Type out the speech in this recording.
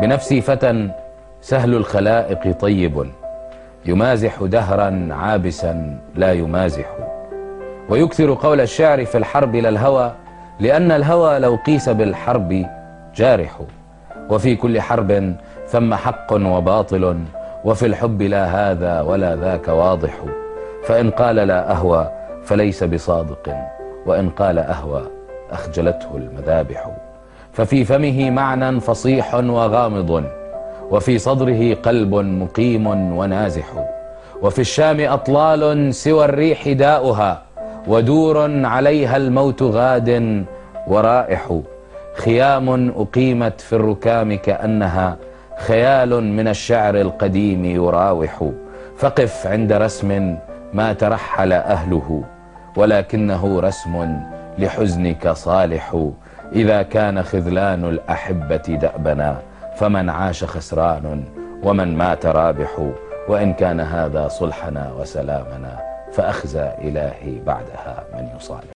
بنفسي فتى سهل الخلائق طيب يمازح دهرا عابسا لا يمازح. ويكثر قول الشعر في الحرب لا الهوى لأن الهوى لو قيس بالحرب جارح. وفي كل حرب ثم حق وباطل وفي الحب لا هذا ولا ذاك واضح. فإن قال لا أهوى فليس بصادق وإن قال أهوى أخجلته المذابح. ففي فمه معنى فصيح وغامض وفي صدره قلب مقيم ونازح وفي الشام أطلال سوى الريح داؤها ودور عليها الموت غاد ورائح. خيام أقيمت في الركام كأنها خيال من الشعر القديم يراوح. فقف عند رسم ما ترحل أهله ولكنه رسم لحزنك صالح. إذا كان خذلان الأحبة دأبنا فمن عاش خسران ومن مات رابح وإن كان هذا صلحنا وسلامنا فأخزى إلهي بعدها من يصالح.